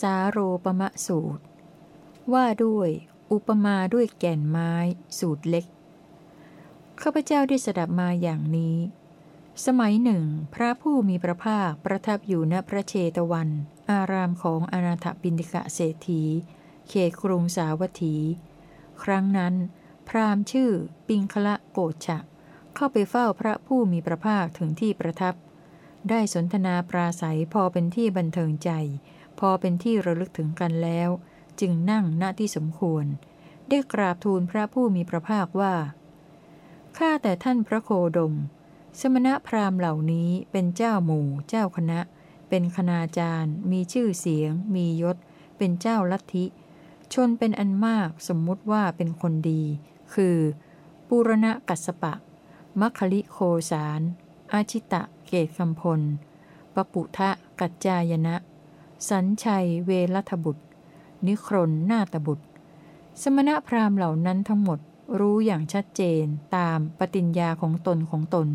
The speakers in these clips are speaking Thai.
สาโรปมะสูตร ว่าด้วย อุปมาด้วยแก่นไม้ สูตรเล็ก ข้าพเจ้าได้สดับมาอย่างนี้ สมัยหนึ่ง พระผู้มีพระภาคประทับอยู่ณพระเชตวัน อารามของอนาถบินิกะเศรษฐี เขตกรุงสาวัตถี ครั้งนั้น พราหมณ์ชื่อปิงคละโกชะ เข้าไปเฝ้าพระผู้มีพระภาคถึงที่ประทับได้สนทนาปราศัยพอเป็นที่บันเทิงใจ พอเป็นที่ระลึกถึงกันแล้ว จึงนั่งณที่สมควร ได้กราบทูลพระผู้มีพระภาคว่า ข้าแต่ท่านพระโคดม สมณพราหมณ์เหล่านี้เป็นเจ้าหมู่ เจ้าคณะ เป็นคณาจารย์ มีชื่อเสียง มียศ เป็นเจ้าลัทธิ ชนเป็นอันมากสมมุติว่าเป็นคนดี คือปุรณะกัสปะ มัคคลิโคสาร อาชิตะเกตคำพลปปุทะกัจจายนะ สัญชัยเวรัทบุตร นิครนนาตบุตร สมณพราหมณ์เหล่านั้นทั้งหมดรู้อย่างชัดเจนตามปฏิญญาของตนของตน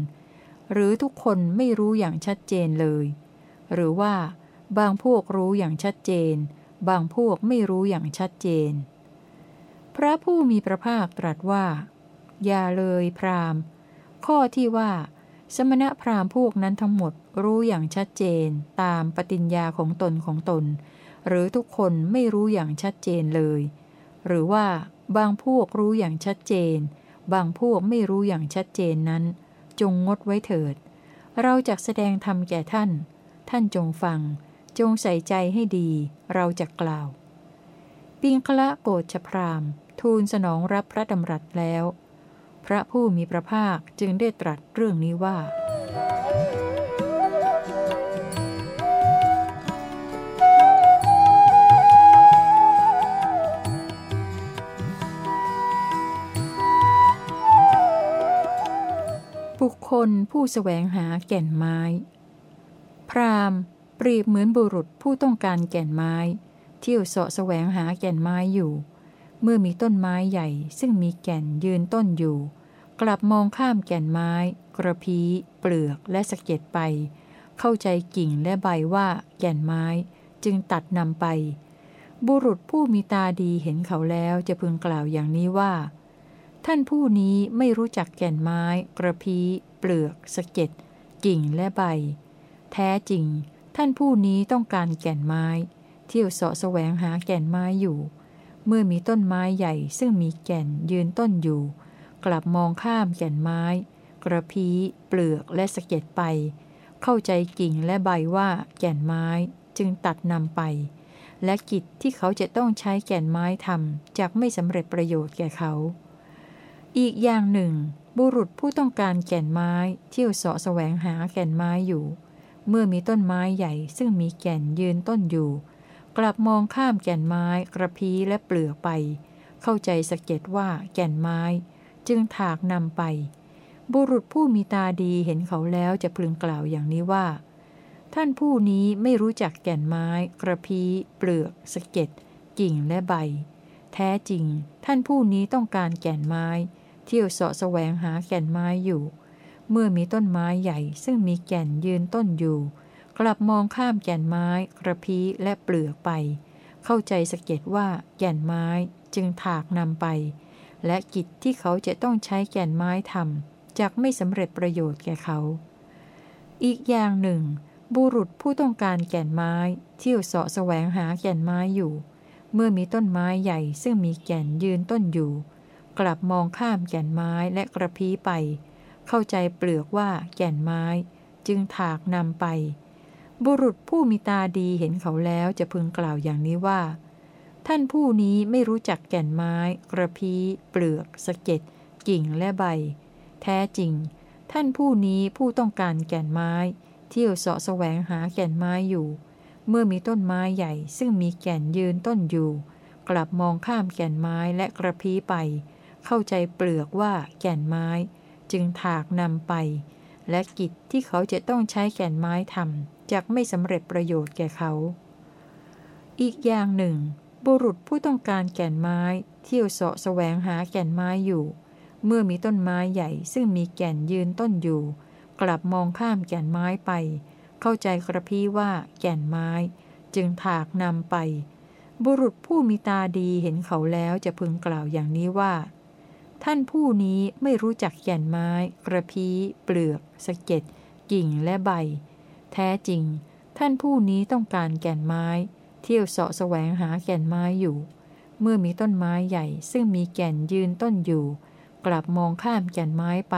หรือทุกคนไม่รู้อย่างชัดเจนเลย หรือว่า บางพวกรู้อย่างชัดเจน บางพวกไม่รู้อย่างชัดเจน พระผู้มีพระภาคตรัสว่า อย่าเลยพรามข้อที่ว่า สมณพราหมณ์พวกนั้นทั้งหมดรู้อย่างชัดเจนตามปฏิญญาของตนของตน หรือทุกคนไม่รู้อย่างชัดเจนเลย หรือว่าบางพวกรู้อย่างชัดเจน บางพวกไม่รู้อย่างชัดเจนนั้น จงงดไว้เถิด เราจะแสดงธรรมแก่ท่าน ท่านจงฟัง จงใส่ใจให้ดี เราจะกล่าว ปิงคละโกฏพรามทูลสนองรับพระดำรัสแล้ว พระผู้มีพระภาคจึงได้ตรัสเรื่องนี้ว่า บุคคลผู้สแสวงหาแก่นไม้ พรามเปรียบเหมือนบุรุษผู้ต้องการแก่นไม้ เที่ยวเสาะแสวงหาแก่นไม้อยู่ เมื่อมีต้นไม้ใหญ่ ซึ่งมีแก่นยืนต้นอยู่ กลับมองข้ามแก่นไม้ กระพี้ เปลือกและสะเก็ดไป เข้าใจกิ่งและใบว่าแก่นไม้จึงตัดนำไป บุรุษผู้มีตาดีเห็นเขาแล้วจะพึงกล่าวอย่างนี้ว่า ท่านผู้นี้ไม่รู้จักแก่นไม้ กระพี้ เปลือกสะเก็ดกิ่งและใบ แท้จริง ท่านผู้นี้ต้องการแก่นไม้ เที่ยวเสาะแสวงหาแก่นไม้อยู่ เมื่อมีต้นไม้ใหญ่ซึ่งมีแก่นยืนต้นอยู่ กลับมองข้ามแก่นไม้ กระพี้ เปลือกและสะเก็ดไป เข้าใจกิ่งและใบว่าแก่นไม้จึงตัดนำไป และกิจที่เขาจะต้องใช้แก่นไม้ทำจากไม่สำเร็จประโยชน์แก่เขา อีกอย่างหนึ่ง บุรุษผู้ต้องการแก่นไม้เที่ยวเสาะแสวงหาแก่นไม้อยู่ เมื่อมีต้นไม้ใหญ่ซึ่งมีแก่นยืนต้นอยู่ กลับมองข้ามแก่นไม้กระพี้และเปลือกไป เข้าใจสเก็ตว่าแก่นไม้ จึงถากนำไป บุรุษผู้มีตาดีเห็นเขาแล้วจะพึงกล่าวอย่างนี้ว่า ท่านผู้นี้ไม่รู้จักแก่นไม้ กระพี้เปลือกสเก็ตกิ่งและใบ แท้จริง ท่านผู้นี้ต้องการแก่นไม้ เที่ยวเสาะแสวงหาแก่นไม้อยู่ เมื่อมีต้นไม้ใหญ่ซึ่งมีแก่นยืนต้นอยู่ กลับมองข้ามแก่นไม้ กระพี้และเปลือกไป เข้าใจสเก็ตว่าแก่นไม้จึงถากนำไป และกิจที่เขาจะต้องใช้แก่นไม้ทำจากไม่สำเร็จประโยชน์แก่เขา อีกอย่างหนึ่ง บุรุษผู้ต้องการแก่นไม้ เที่ยวเสาะแสวงหาแก่นไม้อยู่ เมื่อมีต้นไม้ใหญ่ซึ่งมีแก่นยืนต้นอยู่ กลับมองข้ามแก่นไม้และกระพี้ไป เข้าใจเปลือกว่าแก่นไม้ จึงถากนำไป บุรุษผู้มีตาดีเห็นเขาแล้วจะพึงกล่าวอย่างนี้ว่า ท่านผู้นี้ไม่รู้จักแก่นไม้ กระพี้ เปลือก สะเก็ด กิ่งและใบ แท้จริง ท่านผู้นี้ผู้ต้องการแก่นไม้ เที่ยวเสาะแสวงหาแก่นไม้อยู่ เมื่อมีต้นไม้ใหญ่ ซึ่งมีแก่นยืนต้นอยู่ กลับมองข้ามแก่นไม้และกระพี้ไป เข้าใจเปลือกว่าแก่นไม้ จึงถากนำไป และกิจที่เขาจะต้องใช้แก่นไม้ทำ จากไม่สำเร็จประโยชน์แก่เขา อีกอย่างหนึ่ง บุรุษผู้ต้องการแก่นไม้ เที่ยวเสาะแสวงหาแก่นไม้อยู่ เมื่อมีต้นไม้ใหญ่ซึ่งมีแก่นยืนต้นอยู่ กลับมองข้ามแก่นไม้ไป เข้าใจกระพี้ว่าแก่นไม้ จึงถากนำไป บุรุษผู้มีตาดีเห็นเขาแล้วจะพึงกล่าวอย่างนี้ว่าท่านผู้นี้ไม่รู้จักแก่นไม้ กระพี้ เปลือก สะเก็ด กิ่งและใบ แท้จริง ท่านผู้นี้ต้องการแก่นไม้ เที่ยวเสาะแสวงหาแก่นไม้อยู่ เมื่อมีต้นไม้ใหญ่ ซึ่งมีแก่นยืนต้นอยู่ กลับมองข้ามแก่นไม้ไป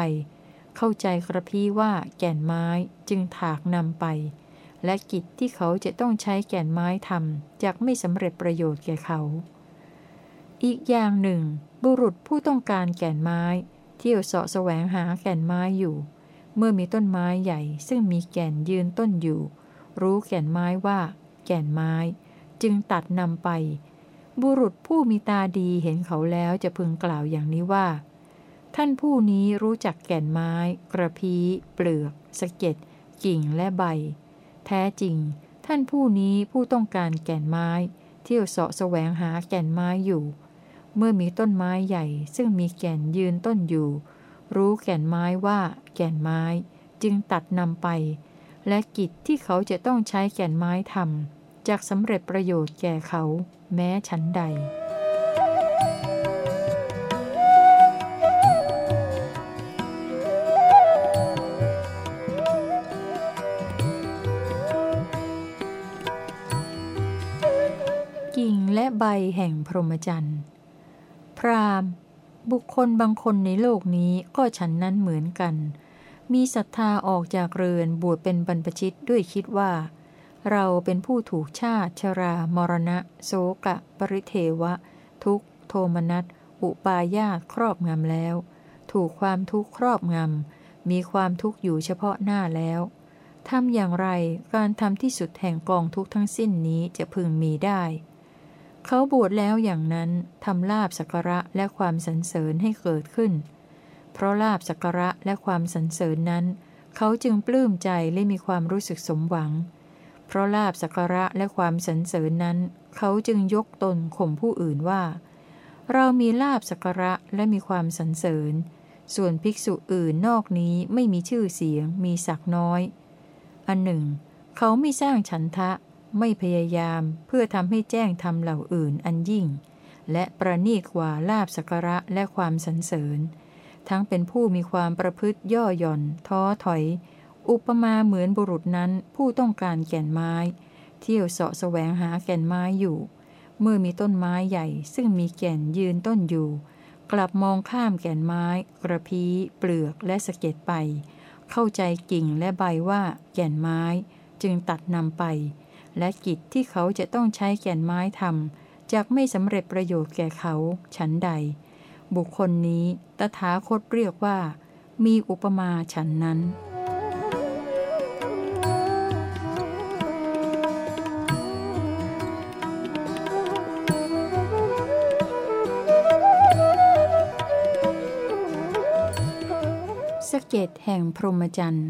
เข้าใจกระพี้ว่าแก่นไม้จึงถากนำไป และกิจที่เขาจะต้องใช้แก่นไม้ทำจากไม่สำเร็จประโยชน์แก่เขา อีกอย่างหนึ่ง บุรุษผู้ต้องการแก่นไม้ เที่ยวเสาะแสวงหาแก่นไม้อยู่ เมื่อมีต้นไม้ใหญ่ซึ่งมีแก่นยืนต้นอยู่ รู้แก่นไม้ว่า แก่นไม้ จึงตัดนำไป บุรุษผู้มีตาดีเห็นเขาแล้วจะพึงกล่าวอย่างนี้ว่า ท่านผู้นี้รู้จักแก่นไม้ กระพี้ เปลือก สะเก็ด กิ่งและใบ แท้จริง ท่านผู้นี้ผู้ต้องการแก่นไม้ เที่ยวเสาะแสวงหาแก่นไม้อยู่ เมื่อมีต้นไม้ใหญ่ซึ่งมีแก่นยืนต้นอยู่ รู้แก่นไม้ว่า แก่นไม้จึงตัดนำไป และกิจที่เขาจะต้องใช้แก่นไม้ทำจากสำเร็จประโยชน์แก่เขา แม้ชั้นใด กิ่งและใบแห่งพรหมจรรย์ พรามณ์ บุคคลบางคนในโลกนี้ก็ฉันนั้นเหมือนกัน มีศรัทธาออกจากเรือนบวชเป็นบรรพชิตด้วยคิดว่า เราเป็นผู้ถูกชาติชรา มรณะโสกะ ปริเทวะ ทุกโทมนัส อุปาญาตครอบงำแล้ว ถูกความทุกข์ครอบงำ มีความทุกข์อยู่เฉพาะหน้าแล้วทำอย่างไรการทำที่สุดแห่งกองทุกทั้งสิ้นนี้จะพึงมีได้ เขาบวชแล้วอย่างนั้นทำลาบสักระและความสรรเสริญให้เกิดขึ้น เพราะลาบสักระและความสรรเสริญนั้น เขาจึงปลื้มใจและมีความรู้สึกสมหวัง เพราะลาบสักระและความสรรเสริญนั้น เขาจึงยกตนข่มผู้อื่นว่า เรามีลาบสักระและมีความสรรเสริญ ส่วนภิกษุอื่นนอกนี้ไม่มีชื่อเสียง มีศักน้อย อันหนึ่ง เขาไม่สร้างฉันทะ ไม่พยายามเพื่อทำให้แจ้งทำเหล่าอื่นอันยิ่ง และประนีกว่าลาบสักระและความสรรเสริญ ทั้งเป็นผู้มีความประพฤติย่อหย่อน ท้อถอย อุปมาเหมือนบุรุษนั้นผู้ต้องการแก่นไม้ เที่ยวเสาะแสวงหาแก่นไม้อยู่ เมื่อมีต้นไม้ใหญ่ ซึ่งมีแก่นยืนต้นอยู่ กลับมองข้ามแก่นไม้ กระพี้ เปลือกและสะเก็ดไป เข้าใจกิ่งและใบว่าแก่นไม้ จึงตัดนำไป และกิจที่เขาจะต้องใช้แก่นไม้ทำจากไม่สำเร็จประโยชน์แก่เขาฉันใด บุคคลนี้ตถาคตเรียกว่า มีอุปมาฉันนั้นสเก็ดแห่งพรหมจรรย์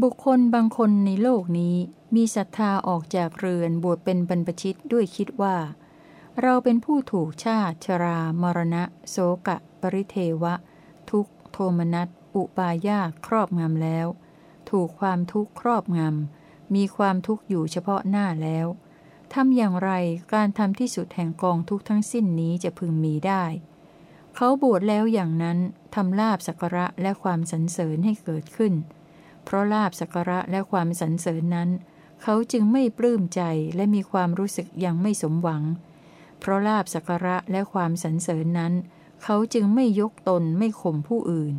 บุคคลบางคนในโลกนี้มีศรัทธาออกจากเรือนบวชเป็นบรรพชิตด้วยคิดว่า เราเป็นผู้ถูกชาติชรา มรณะ โสกะ ปริเทวะ ทุกโทมนัสอุปาญาครอบงำแล้ว ถูกความทุกข์ครอบงำ มีความทุกข์อยู่เฉพาะหน้าแล้วทำอย่างไรการทำที่สุดแห่งกองทุกทั้งสิ้นนี้จะพึงมีได้ เขาบวชแล้วอย่างนั้นทำลาบสักระและความสรรเสริญให้เกิดขึ้น เพราะลาบสักระและความสรรเสริญนั้น เขาจึงไม่ปลื้มใจและมีความรู้สึกยังไม่สมหวัง เพราะลาบสักระและความสรรเสริญนั้น เขาจึงไม่ยกตนไม่ข่มผู้อื่น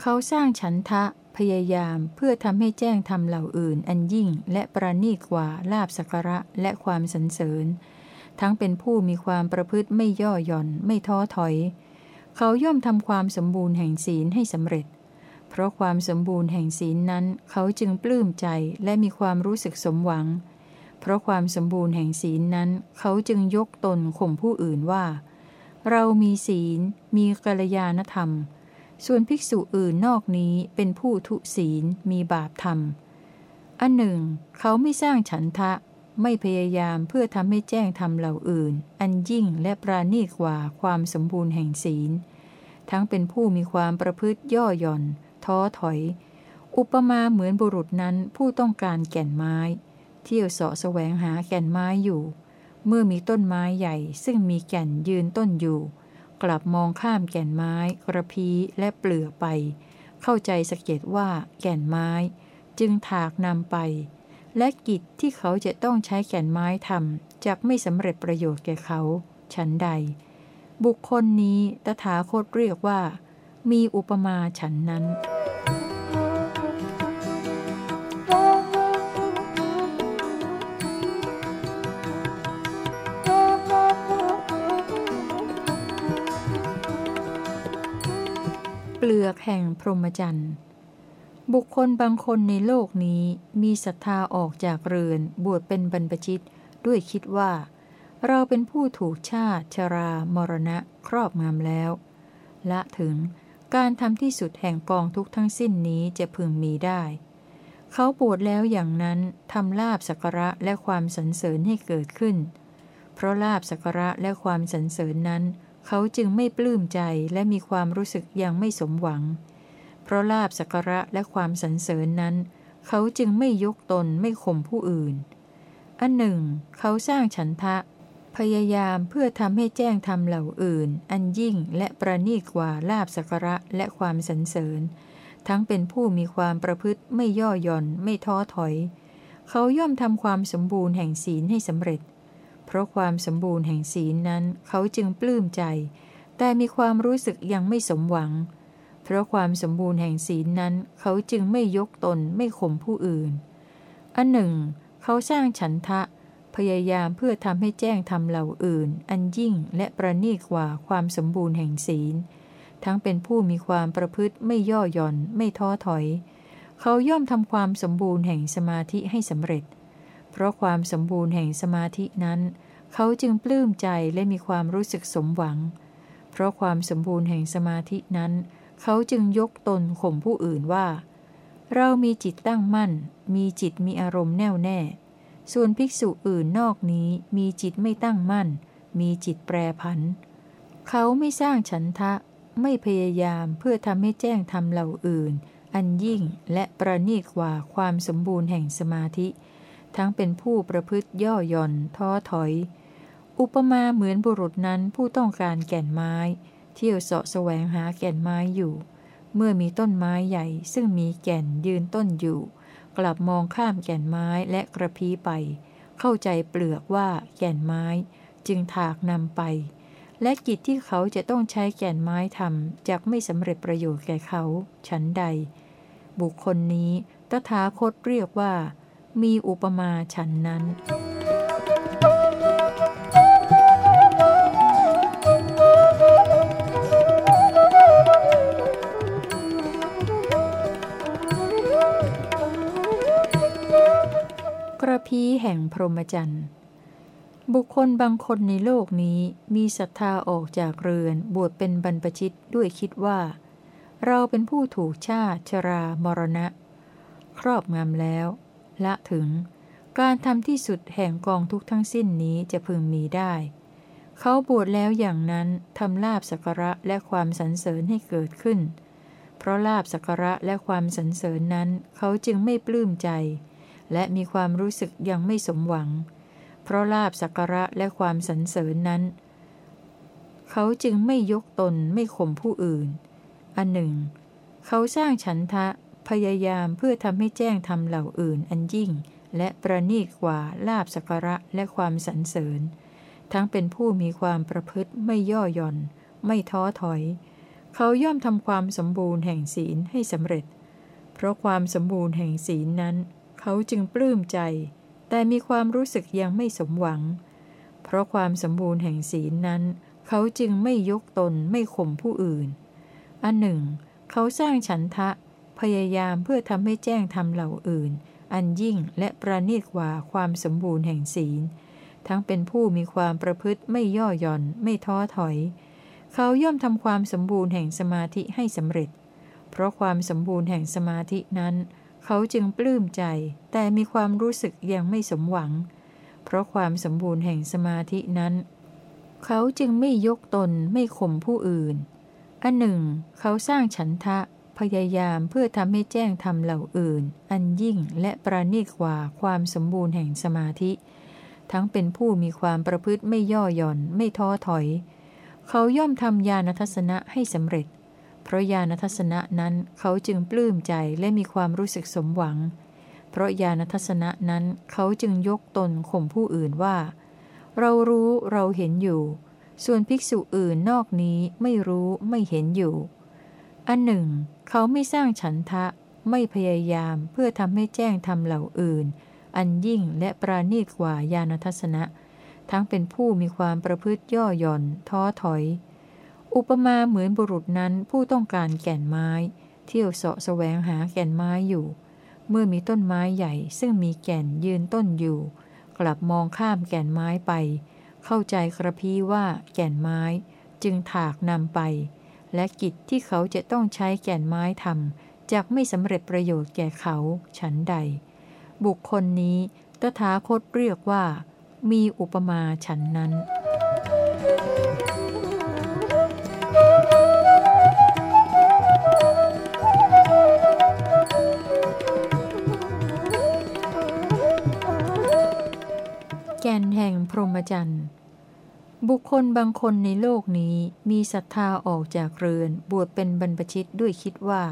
เขาสร้างฉันทะพยายามเพื่อทำให้แจ้งทำเหล่าอื่น อันยิ่งและประณีกว่าลาบสักระและความสรรเสริญ ทั้งเป็นผู้มีความประพฤติไม่ย่อหย่อนไม่ท้อถอย เขาย่อมทำความสมบูรณ์แห่งศีลให้สำเร็จ เพราะความสมบูรณ์แห่งศีลนั้นเขาจึงปลื้มใจและมีความรู้สึกสมหวัง เพราะความสมบูรณ์แห่งศีลนั้น เขาจึงยกตนข่มผู้อื่นว่า เรามีศีล มีกัลยาณธรรม ส่วนภิกษุอื่นนอกนี้เป็นผู้ทุศีลมีบาปธรรม อันหนึ่ง เขาไม่สร้างฉันทะไม่พยายามเพื่อทำให้แจ้งทำเหล่าอื่น อันยิ่งและปราณีกว่าความสมบูรณ์แห่งศีล ทั้งเป็นผู้มีความประพฤติย่อหย่อน ท้อถอย อุปมาเหมือนบุรุษนั้นผู้ต้องการแก่นไม้ เที่ยวเสาะแสวงหาแก่นไม้อยู่ เมื่อมีต้นไม้ใหญ่ซึ่งมีแก่นยืนต้นอยู่ กลับมองข้ามแก่นไม้ กระพีและเปลือกไป เข้าใจสเก็ตว่าแก่นไม้ จึงถากนำไป และกิจที่เขาจะต้องใช้แก่นไม้ทำจะไม่สำเร็จประโยชน์แก่เขา ฉันใด บุคคลนี้ตถาคตเรียกว่า มีอุปมาฉันนั้น เปลือกแห่งพรหมจรรย์บุคคลบางคนในโลกนี้มีศรัทธาออกจากเรือนบวชเป็นบรรพชิต ด้วยคิดว่า เราเป็นผู้ถูกชาติชรามรณะครอบงำแล้ว ละถึง การทำที่สุดแห่งกองทุกทั้งสิ้นนี้จะพึงมีได้ เขาบวชแล้วอย่างนั้นทำลาบสักระและความสรรเสริญให้เกิดขึ้น เพราะลาบสักระและความสรรเสริญนั้น เขาจึงไม่ปลื้มใจและมีความรู้สึกยังไม่สมหวัง เพราะลาบสักระและความสรรเสริญนั้น เขาจึงไม่ยกตนไม่ข่มผู้อื่นอันหนึ่ง เขาสร้างฉันทะ พยายามเพื่อทำให้แจ้งทำเหล่าอื่น อันยิ่งและประณีกว่าลาบสักระและความสรรเสริญ ทั้งเป็นผู้มีความประพฤติไม่ย่อหย่อนไม่ท้อถอย เขาย่อมทำความสมบูรณ์แห่งศีลให้สำเร็จ เพราะความสมบูรณ์แห่งศีลนั้นเขาจึงปลื้มใจ แต่มีความรู้สึกยังไม่สมหวัง เพราะความสมบูรณ์แห่งศีลนั้นเขาจึงไม่ยกตนไม่ข่มผู้อื่นอันหนึ่ง เขาสร้างฉันทะ พยายามเพื่อทำให้แจ้งทำเหล่าอื่น อันยิ่งและประณีกว่าความสมบูรณ์แห่งศีล ทั้งเป็นผู้มีความประพฤติไม่ย่อหย่อน ไม่ท้อถอย เขาย่อมทำความสมบูรณ์แห่งสมาธิให้สำเร็จ เพราะความสมบูรณ์แห่งสมาธินั้น เขาจึงปลื้มใจและมีความรู้สึกสมหวัง เพราะความสมบูรณ์แห่งสมาธินั้น เขาจึงยกตนข่มผู้อื่นว่า เรามีจิตตั้งมั่น มีจิตมีอารมณ์แน่วแน่ ส่วนภิกษุอื่นนอกนี้มีจิตไม่ตั้งมั่น มีจิตแปรผัน เขาไม่สร้างฉันทะ ไม่พยายามเพื่อทำให้แจ้งทำเหล่าอื่น อันยิ่งและประณีกว่าความสมบูรณ์แห่งสมาธิ ทั้งเป็นผู้ประพฤติย่อหย่อน ท้อถอย อุปมาเหมือนบุรุษนั้นผู้ต้องการแก่นไม้ เที่ยวเสาะแสวงหาแก่นไม้อยู่ เมื่อมีต้นไม้ใหญ่ซึ่งมีแก่นยืนต้นอยู่ กลับมองข้ามแก่นไม้และกระพี้ไป เข้าใจเปลือกว่าแก่นไม้ จึงถากนำไป และกิจที่เขาจะต้องใช้แก่นไม้ทำจะไม่สำเร็จประโยชน์แก่เขา ฉันใด บุคคลนี้ตถาคตเรียกว่า มีอุปมาฉันนั้น กระพีแห่งพรหมจรรย์ บุคคลบางคนในโลกนี้มีศรัทธาออกจากเรือนบวชเป็นบรรพชิตด้วยคิดว่า เราเป็นผู้ถูกชาติชรามรณะ ครอบงำแล้ว ละถึง การทำที่สุดแห่งกองทุกทั้งสิ้นนี้จะพึงมีได้ เขาบวชแล้วอย่างนั้นทำลาบสักระและความสรรเสริญให้เกิดขึ้น เพราะลาบสักระและความสรรเสริญนั้นเขาจึงไม่ปลื้มใจ และมีความรู้สึกยังไม่สมหวัง เพราะลาบสักการะและความสรรเสริญนั้น เขาจึงไม่ยกตนไม่ข่มผู้อื่น อันหนึ่ง เขาสร้างฉันทะพยายามเพื่อทำให้แจ้งทำเหล่าอื่นอันยิ่ง และประณีกว่าลาบสักการะและความสรรเสริญ ทั้งเป็นผู้มีความประพฤติไม่ย่อหย่อน ไม่ท้อถอย เขาย่อมทำความสมบูรณ์แห่งศีลให้สำเร็จ เพราะความสมบูรณ์แห่งศีลนั้น เขาจึงปลื้มใจ แต่มีความรู้สึกยังไม่สมหวัง เพราะความสมบูรณ์แห่งศีลนั้น เขาจึงไม่ยกตนไม่ข่มผู้อื่น อันหนึ่ง เขาสร้างฉันทะ พยายามเพื่อทำให้แจ้งทำเหล่าอื่น อันยิ่งและประณีตกว่าความสมบูรณ์แห่งศีล ทั้งเป็นผู้มีความประพฤติไม่ย่อหย่อน ไม่ท้อถอย เขาย่อมทำความสมบูรณ์แห่งสมาธิให้สำเร็จ เพราะความสมบูรณ์แห่งสมาธินั้น เขาจึงปลื้มใจแต่มีความรู้สึกยังไม่สมหวัง เพราะความสมบูรณ์แห่งสมาธินั้น เขาจึงไม่ยกตนไม่ข่มผู้อื่น อันหนึ่ง เขาสร้างฉันทะพยายามเพื่อทำให้แจ้งทำเหล่าอื่น อันยิ่งและประณีตกว่าความสมบูรณ์แห่งสมาธิ ทั้งเป็นผู้มีความประพฤติไม่ย่อหย่อนไม่ท้อถอย เขาย่อมทำญาณทัศนะให้สำเร็จ เพราะญาณทัศนะนั้นเขาจึงปลื้มใจและมีความรู้สึกสมหวัง เพราะญาณทัศนะนั้นเขาจึงยกตนข่มผู้อื่นว่า เรารู้เราเห็นอยู่ ส่วนภิกษุอื่นนอกนี้ไม่รู้ไม่เห็นอยู่ อันหนึ่ง เขาไม่สร้างฉันทะไม่พยายามเพื่อทำให้แจ้งทำเหล่าอื่น อันยิ่งและปราณีตกว่าญาณทัศนะ ทั้งเป็นผู้มีความประพฤติย่อหย่อน ท้อถอย อุปมาเหมือนบุรุษนั้นผู้ต้องการแก่นไม้ เที่ยวเสาะแสวงหาแก่นไม้อยู่ เมื่อมีต้นไม้ใหญ่ ซึ่งมีแก่นยืนต้นอยู่ กลับมองข้ามแก่นไม้ไป เข้าใจกระพี้ว่าแก่นไม้จึงถากนำไป และกิจที่เขาจะต้องใช้แก่นไม้ทำจากไม่สำเร็จประโยชน์แก่เขาฉันใด บุคคลนี้ตถาคตเรียกว่า มีอุปมาฉันนั้น ก่นแห่งพรหมจรรย์บุคคลบางคนในโลกนี้มีศรัทธาออกจากเรือน บวชเป็นบรรพชิตด้วยคิดว่า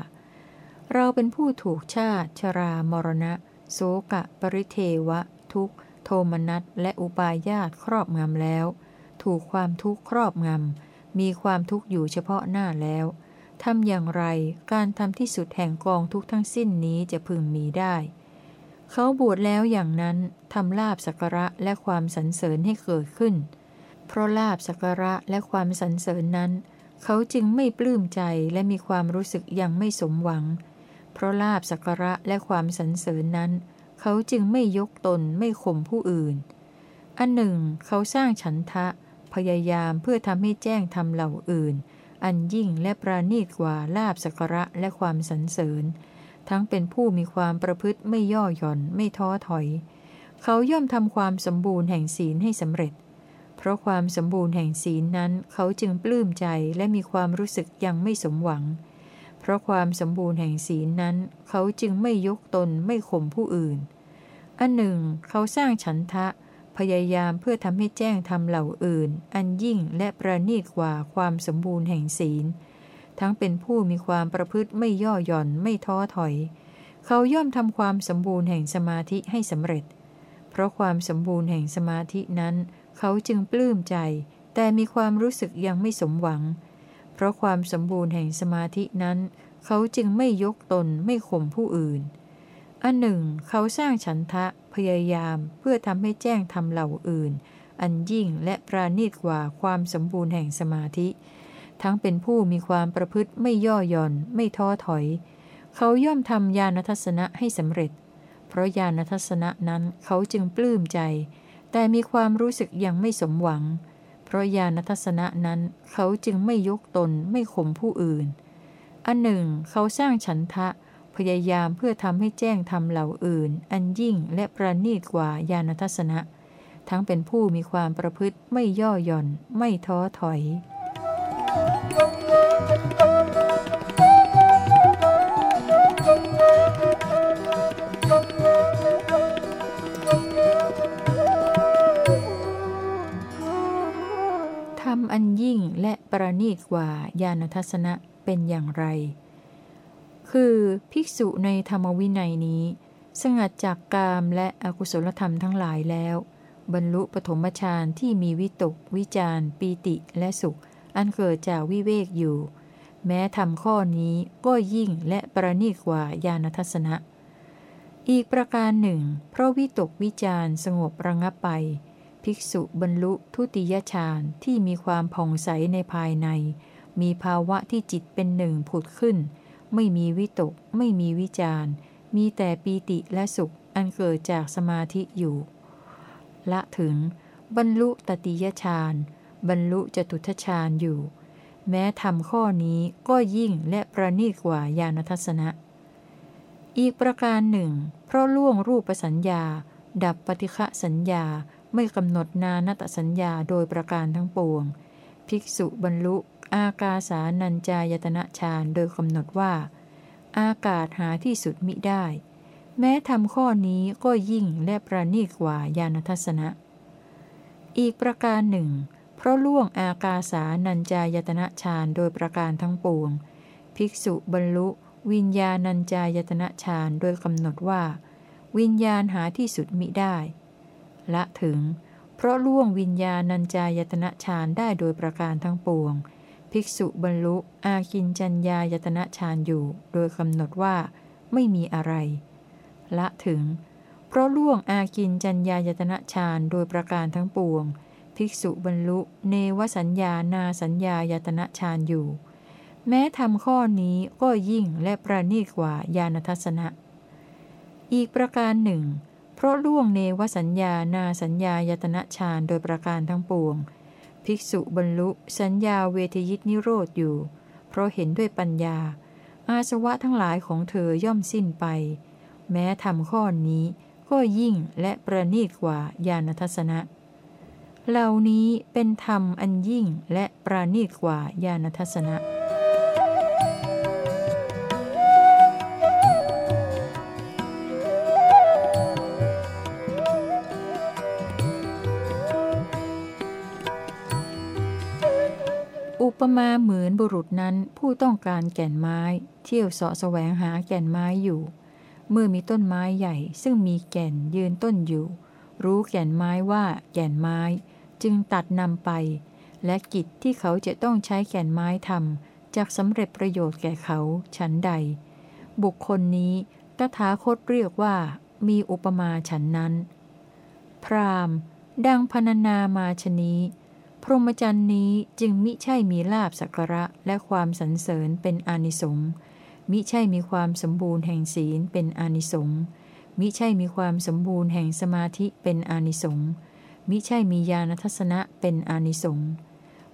เราเป็นผู้ถูกชาติชรามรณะ โสกะ ปริเทวะ ทุกโทมนัสและอุปาญาตครอบงำแล้ว ถูกความทุกข์ครอบงำ มีความทุกข์อยู่เฉพาะหน้าแล้วทำอย่างไรการทำที่สุดแห่งกองทุกทั้งสิ้นนี้จะพึงมีได้ เขาบวชแล้วอย่างนั้นทำลาบสักระและความสรรเสริญให้เกิดขึ้น เพราะลาบสักระและความสรรเสริญนั้น เขาจึงไม่ปลื้มใจและมีความรู้สึกยังไม่สมหวัง เพราะลาบสักระและความสรรเสริญนั้น เขาจึงไม่ยกตนไม่ข่มผู้อื่น อันหนึ่ง เขาสร้างฉันทะ พยายามเพื่อทำให้แจ้งทำเหล่าอื่น อันยิ่งและประณีตกว่าลาบสักระและความสรรเสริญ ทั้งเป็นผู้มีความประพฤติไม่ย่อหย่อน ไม่ท้อถอย เขาย่อมทำความสมบูรณ์แห่งศีลให้สำเร็จ เพราะความสมบูรณ์แห่งศีลนั้นเขาจึงปลื้มใจและมีความรู้สึกยังไม่สมหวัง เพราะความสมบูรณ์แห่งศีลนั้น เขาจึงไม่ยกตนไม่ข่มผู้อื่น อันหนึ่ง เขาสร้างฉันทะ พยายามเพื่อทำให้แจ้งทำเหล่าอื่น อันยิ่งและประณีตกว่าความสมบูรณ์แห่งศีล ทั้งเป็นผู้มีความประพฤติไม่ย่อหย่อนไม่ท้อถอย เขาย่อมทำความสมบูรณ์แห่งสมาธิให้สำเร็จ เพราะความสมบูรณ์แห่งสมาธินั้น เขาจึงปลื้มใจ แต่มีความรู้สึกยังไม่สมหวัง เพราะความสมบูรณ์แห่งสมาธินั้น เขาจึงไม่ยกตนไม่ข่มผู้อื่น อันหนึ่ง เขาสร้างฉันทะพยายามเพื่อทำให้แจ้งทำเหล่าอื่น อันยิ่งและปราณีตกว่าความสมบูรณ์แห่งสมาธิ ทั้งเป็นผู้มีความประพฤติไม่ย่อหย่อน ไม่ท้อถอย เขาย่อมทำญาณทัศนะให้สำเร็จ เพราะญาณทัศนะนั้นเขาจึงปลื้มใจ แต่มีความรู้สึกยังไม่สมหวัง เพราะญาณทัศนะนั้นเขาจึงไม่ยกตนไม่ข่มผู้อื่น อันหนึ่ง เขาสร้างฉันทะพยายามเพื่อทำให้แจ้งทำเหล่าอื่น อันยิ่งและประณีตกว่าญาณทัศนะ ทั้งเป็นผู้มีความประพฤติไม่ย่อหย่อน ไม่ท้อถอย รรมอันยิ่งและประณีตกว่าญาณทัศนะเป็นอย่างไร คือภิกษุในธรรมวินัยนี้ สงัดจากกามและอกุศลธรรมทั้งหลายแล้ว บรรลุปฐมฌานที่มีวิตก วิจารปีติและสุข อันเกิดจากวิเวกอยู่ แม้ทำข้อนี้ก็ยิ่งและประณีกว่าญาณทัศนะ อีกประการหนึ่ง เพราะวิตกวิจารสงบระงับไป ภิกษุบรรลุทุติยฌานที่มีความผ่องใสในภายใน มีภาวะที่จิตเป็นหนึ่งผุดขึ้น ไม่มีวิตก ไม่มีวิจารมีแต่ปีติและสุขอันเกิดจากสมาธิอยู่ ละถึงบรรลุตติยฌาน บรรลุจตุทฌานอยู่ แม้ทำข้อนี้ก็ยิ่งและประณีกว่าญาณทัศนะ อีกประการหนึ่ง เพราะล่วงรูปสัญญา ดับปฏิฆะสัญญาไม่กำหนดนานตสัญญาโดยประการทั้งปวง ภิกษุบรรลุ อากาสานัญจายตนะฌานโดยกำหนดว่า อากาศหาที่สุดมิได้ แม้ทำข้อนี้ก็ยิ่งและประณีกว่าญาณทัศนะ อีกประการหนึ่ง เพราะล่วงอากาสานัญจายตนะฌานโดยประการทั้งปวง ภิกษุบรรลุ วิญญาณัญจายตนะฌานโดยกำหนดว่า วิญญาณหาที่สุดมิได้ ละถึง เพราะล่วงวิญญาณัญจายตนะฌานได้โดยประการทั้งปวง ภิกษุบรรลุอากินจัญญายตนะฌานอยู่ โดยกำหนดว่า ไม่มีอะไร ละถึง เพราะล่วงอากินจัญญายตนะฌานโดยประการทั้งปวง ภิกษุบรรลุ เนวสัญญานาสัญญายตนะฌานอยู่ แม้ทำข้อนี้ก็ยิ่งและประณีตกว่าญาณทัศนะ อีกประการหนึ่ง เพราะล่วงเนวสัญญานาสัญญายตนะฌานโดยประการทั้งปวง ภิกษุบรรลุ สัญญาเวทยิตนิโรธอยู่ เพราะเห็นด้วยปัญญา อาสวะทั้งหลายของเธอย่อมสิ้นไป แม้ทำข้อนี้ก็ยิ่งและประณีตกว่าญาณทัศนะ เหล่านี้เป็นธรรมอันยิ่งและประณีตกว่าญาณทัศนะอุปมาเหมือนบุรุษนั้นผู้ต้องการแก่นไม้ เที่ยวเสาะแสวงหาแก่นไม้อยู่ เมื่อมีต้นไม้ใหญ่ซึ่งมีแก่นยืนต้นอยู่ รู้แก่นไม้ว่าแก่นไม้ จึงตัดนำไป และกิจที่เขาจะต้องใช้แก่นไม้ทำจากสำเร็จประโยชน์แก่เขาฉันใด บุคคลนี้ตถาคตเรียกว่า มีอุปมาฉันนั้น พรามดังพนนามาชนี้ พรหมจรรย์นี้จึงมิใช่มีลาบสักระและความสรรเสริญเป็นอนิสงส์มิใช่มีความสมบูรณ์แห่งศีลเป็นอนิสงส์มิใช่มีความสมบูรณ์แห่งสมาธิเป็นอนิสงส์ มิใช่มีญาณทัศนะเป็นอนิสงส์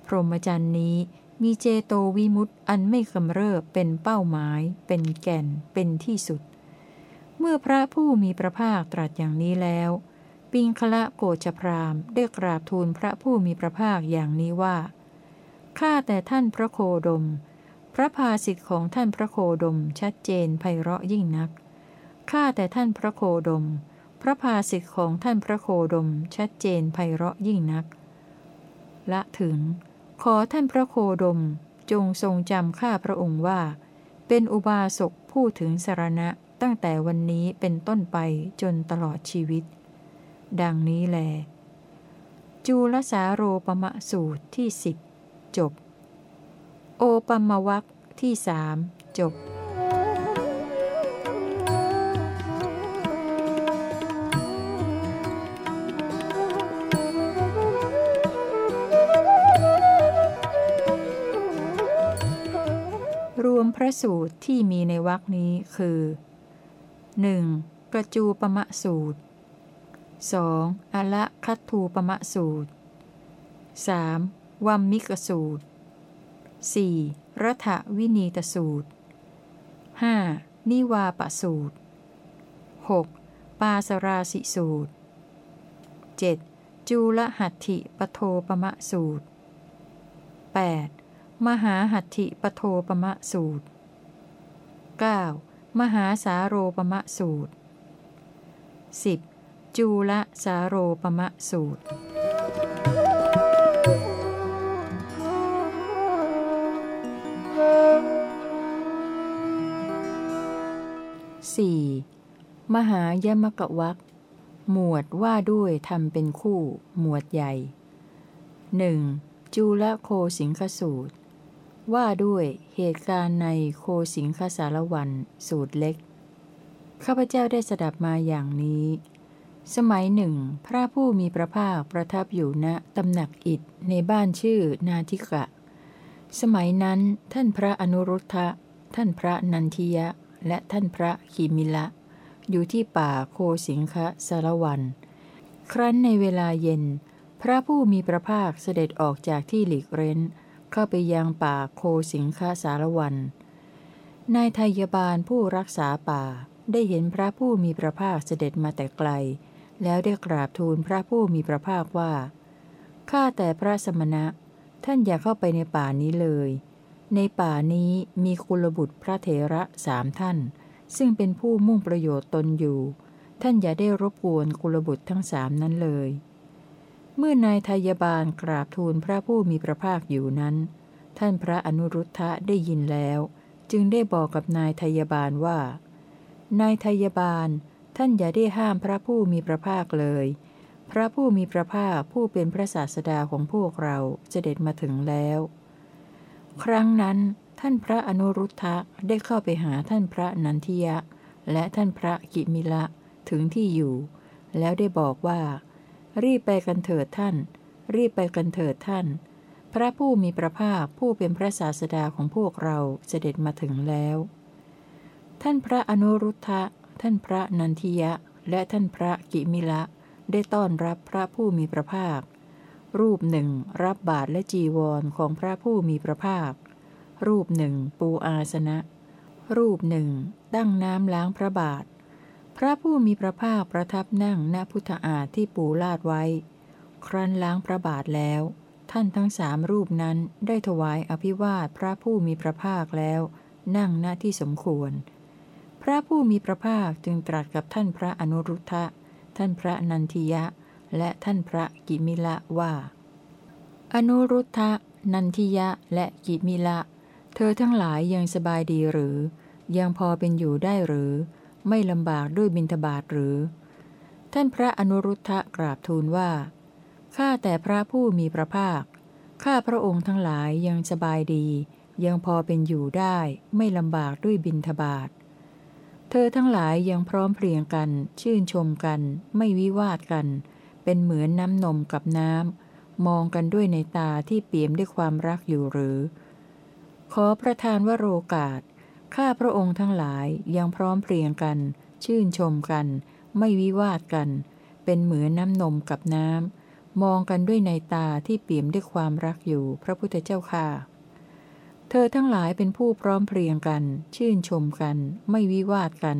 พรหมจรรย์นี้มีเจโตวิมุตต์อันไม่กำเริบเป็นเป้าหมาย เป็นแก่น เป็นที่สุด เมื่อพระผู้มีพระภาคตรัสอย่างนี้แล้ว ปิงคละโกจพรามได้กราบทูลพระผู้มีพระภาคอย่างนี้ว่าข้าแต่ท่านพระโคดม พระภาสิทธิ์ของท่านพระโคดมชัดเจนไพเราะยิ่งนักข้าแต่ท่านพระโคดม พระภาสิทธิของท่านพระโคดมชัดเจนไพเราะยิ่งนัก ละถึง ขอท่านพระโคดมจงทรงจำข้าพระองค์ว่า เป็นอุบาสกผู้ถึงสารณะตั้งแต่วันนี้เป็นต้นไปจนตลอดชีวิต ดังนี้แล จูลสาโรปมะสูตรที่สิบจบ โอปมวักที่สามจบ มพระสูตรที่มีในวักนี้คือ 1. กระจูปมะสูตร 2. อละคัตทูปมะสูตร 3. วัมมิกสูตร 4. รัฐวินีตสูตร 5. นิวาปสูตร 6. ปาสราสิสูตร 7. จูลหัตถิปโทปมะสูตร 8. มหาหัตถิปโทปมะสูตร 9. มหาสาโรปมะสูตร 10. จูละสาโรปมะสูตร 4. มหายมกวักหมวดว่าด้วยทำเป็นคู่ หมวดใหญ่ 1. จูละโคสิงคสูตร ว่าด้วยเหตุการณ์ในโคสิงคสารวันสูตรเล็ก ข้าพเจ้าได้สดับมาอย่างนี้ สมัยหนึ่ง พระผู้มีพระภาคประทับอยู่ณตำหนักอิฐในบ้านชื่อนาทิกะ สมัยนั้นท่านพระอนุรุทธะ ท่านพระนันทิยะ และท่านพระขีมิละ อยู่ที่ป่าโคสิงคสารวัน ครั้นในเวลาเย็น พระผู้มีพระภาคเสด็จออกจากที่หลีกเร้น เข้าไปยังป่าโคสิงคะสารวันนายทายบาลผู้รักษาป่าได้เห็นพระผู้มีพระภาคเสด็จมาแต่ไกล แล้วได้กราบทูลพระผู้มีพระภาคว่า ข้าแต่พระสมณะ ท่านอย่าเข้าไปในป่านี้เลย ในป่านี้มีกุลบุตรพระเถระสามท่าน ซึ่งเป็นผู้มุ่งประโยชน์ตนอยู่ ท่านอย่าได้รบกวนกุลบุตรทั้งสามนั้นเลย เมื่อนายทายบาลกราบทูลพระผู้มีพระภาคอยู่นั้น ท่านพระอนุรุทธะได้ยินแล้ว จึงได้บอกกับนายทายบาลว่า นายทายบาล ท่านอย่าได้ห้ามพระผู้มีพระภาคเลย พระผู้มีพระภาคผู้เป็นพระศาสดาของพวกเราจะเด็ดมาถึงแล้ว ครั้งนั้นท่านพระอนุรุทธะได้เข้าไปหาท่านพระนันทิยะ และท่านพระกิมิละถึงที่อยู่ แล้วได้บอกว่า รีบไปกันเถิดท่าน รีบไปกันเถิดท่าน พระผู้มีพระภาคผู้เป็นพระศาสดาของพวกเราเสด็จมาถึงแล้ว ท่านพระอนุรุทธะ ท่านพระนันทิยะ และท่านพระกิมิละ ได้ต้อนรับพระผู้มีพระภาค รูปหนึ่งรับบาทและจีวรของพระผู้มีพระภาค รูปหนึ่งปูอาสนะ รูปหนึ่งตั้งน้ำล้างพระบาท พระผู้มีพระภาคประทับนั่งณพุทธอาฏที่ปูลาดไว้ ครั้นล้างพระบาทแล้ว ท่านทั้งสามรูปนั้นได้ถวายอภิวาทพระผู้มีพระภาคแล้ว นั่งณที่สมควร พระผู้มีพระภาคจึงตรัสกับท่านพระอนุรุทธะ ท่านพระนันทิยะ และท่านพระกิมิละว่า อนุรุทธะ นันทิยะและกิมิละ เธอทั้งหลายยังสบายดีหรือ ยังพอเป็นอยู่ได้หรือ ไม่ลำบากด้วยบินทบาทหรือ ท่านพระอนุรุทธะกราบทูลว่า ข้าแต่พระผู้มีพระภาค ข้าพระองค์ทั้งหลายยังสบายดี ยังพอเป็นอยู่ได้ไม่ลำบากด้วยบินทบาท เธอทั้งหลายยังพร้อมเพรียงกัน ชื่นชมกัน ไม่วิวาทกัน เป็นเหมือนน้ำนมกับน้ำ มองกันด้วยในตาที่เปี่ยมด้วยความรักอยู่หรือ ขอประทานวโรกาส ข้าพระองค์ทั้งหลายยังพร้อมเพรียงกัน ชื่นชมกัน ไม่วิวาทกัน เป็นเหมือนน้ำนมกับน้ำ มองกันด้วยในตาที่เปี่ยมด้วยความรักอยู่พระพุทธเจ้าค่ะ เธอทั้งหลายเป็นผู้พร้อมเพรียงกัน ชื่นชมกัน ไม่วิวาทกัน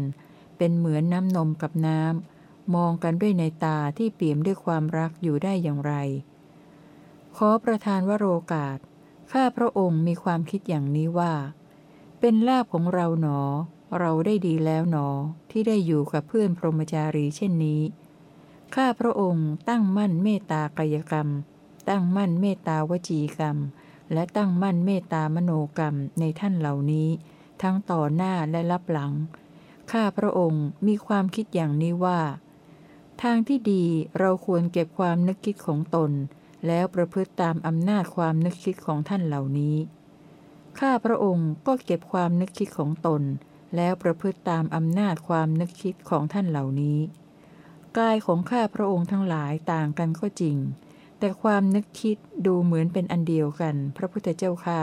เป็นเหมือนน้ำนมกับน้ำ มองกันด้วยในตาที่เปี่ยมด้วยความรักอยู่ได้อย่างไร ขอประทานวโรกาส ข้าพระองค์มีความคิดอย่างนี้ว่า เป็นลาภของเราหนอ เราได้ดีแล้วหนอ ที่ได้อยู่กับเพื่อนพรหมจารีเช่นนี้ ข้าพระองค์ตั้งมั่นเมตตากายกรรม ตั้งมั่นเมตตาวจีกรรม และตั้งมั่นเมตตามโนกรรมในท่านเหล่านี้ ทั้งต่อหน้าและรับหลัง ข้าพระองค์มีความคิดอย่างนี้ว่า ทางที่ดีเราควรเก็บความนึกคิดของตน แล้วประพฤติตามอำนาจความนึกคิดของท่านเหล่านี้ ข้าพระองค์ก็เก็บความนึกคิดของตน แล้วประพฤติตามอำนาจความนึกคิดของท่านเหล่านี้ กายของข้าพระองค์ทั้งหลายต่างกันก็จริง แต่ความนึกคิดดูเหมือนเป็นอันเดียวกัน พระพุทธเจ้าค่ะ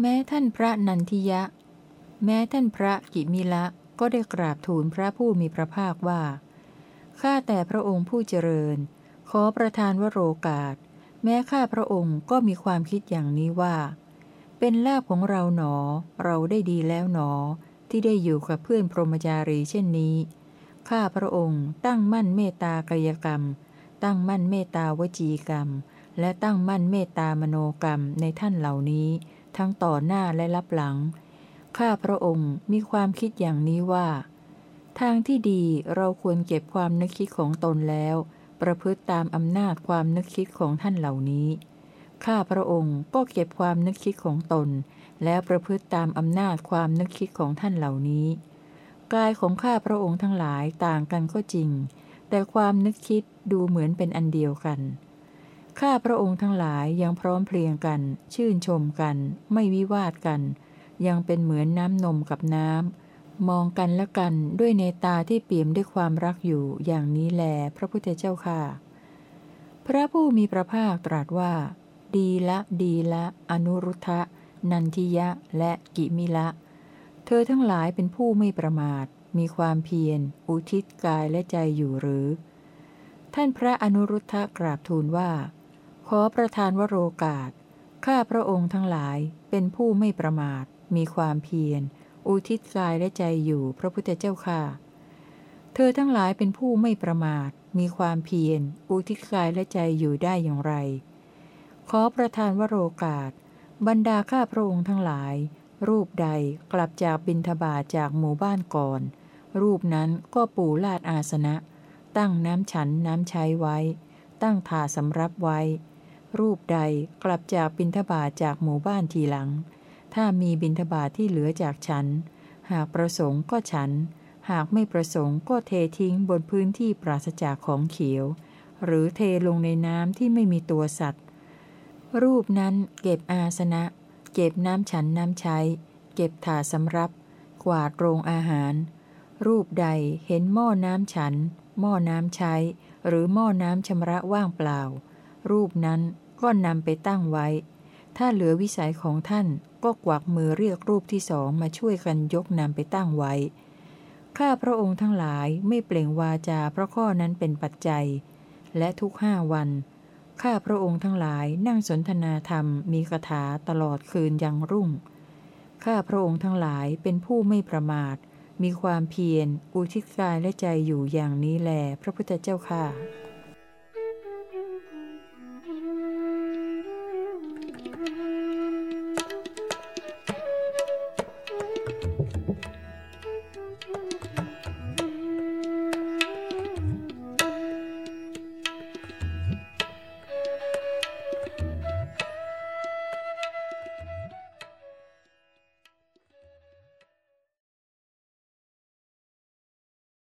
แม้ท่านพระนันทิยะ แม้ท่านพระกิมิละก็ได้กราบทูลพระผู้มีพระภาคว่า ข้าแต่พระองค์ผู้เจริญ ขอประทานวโรกาส แม้ข้าพระองค์ก็มีความคิดอย่างนี้ว่า เป็นลาภของเราหนอ เราได้ดีแล้วหนอ ที่ได้อยู่กับเพื่อนพรหมจารีเช่นนี้ ข้าพระองค์ตั้งมั่นเมตตากายกรรม ตั้งมั่นเมตตาวจีกรรม และตั้งมั่นเมตตามโนกรรมในท่านเหล่านี้ ทั้งต่อหน้าและรับหลัง ข้าพระองค์มีความคิดอย่างนี้ว่า ทางที่ดีเราควรเก็บความนึกคิดของตนแล้ว ประพฤติตามอำนาจความนึกคิดของท่านเหล่านี้ ข้าพระองค์ก็เก็บความนึกคิดของตน แล้วประพฤติตามอำนาจความนึกคิดของท่านเหล่านี้ กายของข้าพระองค์ทั้งหลายต่างกันก็จริง แต่ความนึกคิดดูเหมือนเป็นอันเดียวกัน ข้าพระองค์ทั้งหลายยังพร้อมเพรียงกัน ชื่นชมกัน ไม่วิวาทกัน ยังเป็นเหมือนน้ำนมกับน้ำ มองกันและกันด้วยในตาที่เปี่ยมด้วยความรักอยู่อย่างนี้แล พระพุทธเจ้าค่ะ พระผู้มีพระภาคตรัสว่า ดีละดีละ อนุรุทธะ นันทิยะ และกิมิละ เธอทั้งหลายเป็นผู้ไม่ประมาท มีความเพียร อุทิศกายและใจอยู่หรือ ท่านพระอนุรุทธะกราบทูลว่า ขอประทานวโรกาส ข้าพระองค์ทั้งหลายเป็นผู้ไม่ประมาท มีความเพียร อุทิศกายและใจอยู่พระพุทธเจ้าค่ะ เธอทั้งหลายเป็นผู้ไม่ประมาท มีความเพียร อุทิศกายและใจอยู่ได้อย่างไร ขอประทานวโรกาส บรรดาข้าพระองค์ทั้งหลาย รูปใดกลับจากบินทบาทจากหมู่บ้านก่อน รูปนั้นก็ปูลาดอาสนะ ตั้งน้ำฉันน้ำใช้ไว้ ตั้งถาสำรับไว้ รูปใดกลับจากบินทบาทจากหมู่บ้านทีหลัง ถ้ามีบินทบาทที่เหลือจากฉัน หากประสงค์ก็ฉัน หากไม่ประสงค์ก็เททิ้งบนพื้นที่ปราศจากของเขียว หรือเทลงในน้ำที่ไม่มีตัวสัตว์ รูปนั้นเก็บอาสนะ เก็บน้ำฉันน้ำใช้ เก็บถาสำรับ กวาดโรงอาหาร รูปใดเห็นหม้อน้ำฉัน หม้อน้ำใช้ หรือหม้อน้ำชำระว่างเปล่า รูปนั้นก็นำไปตั้งไว้ ถ้าเหลือวิสัยของท่านก็กวักมือเรียกรูปที่สองมาช่วยกันยกนำไปตั้งไว้ ข้าพระองค์ทั้งหลายไม่เปล่งวาจาเพราะข้อนั้นเป็นปัจจัย และทุกห้าวัน ข้าพระองค์ทั้งหลายนั่งสนทนาธรรมมีคาถาตลอดคืนยังรุ่ง ข้าพระองค์ทั้งหลายเป็นผู้ไม่ประมาท มีความเพียร อุทิศกายและใจอยู่อย่างนี้แล พระพุทธเจ้าค่ะ